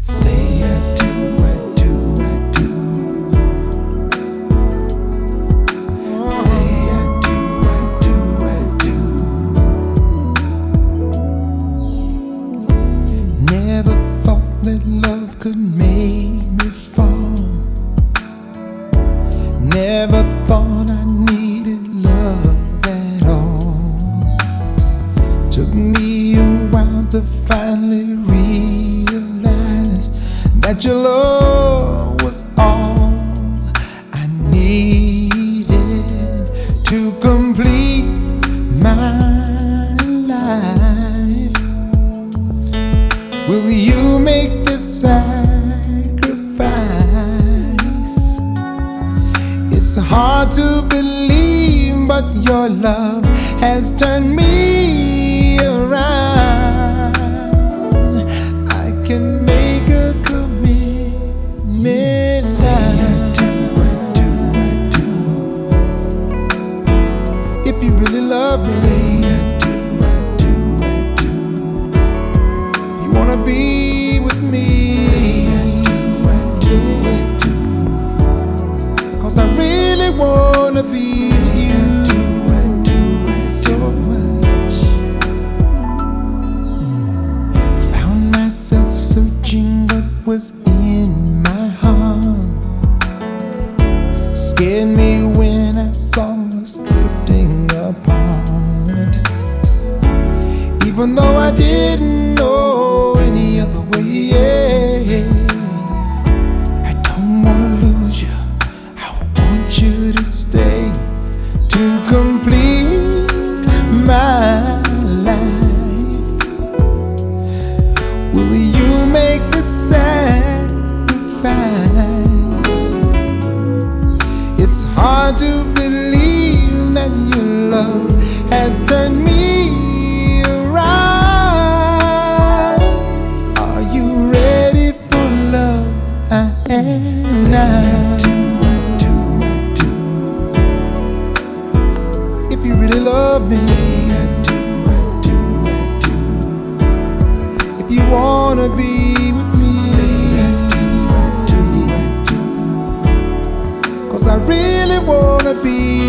Say I do, I do, I do. Say I do, I do, I do. Never thought that love could make me fall. Never thought I needed love at all. Took me a while to finally realize that your love was all I needed to complete my life. Will you make this sacrifice? It's hard to believe, but your love has turned me Scared me when I saw us drifting apart. Even though I didn't know any other way. I don't wanna lose you. I want you to stay to complete my life. Will you make the sacrifice? Hard to believe that your love has turned me around. Are you ready for love? I am now. If you really love me, if you wanna be be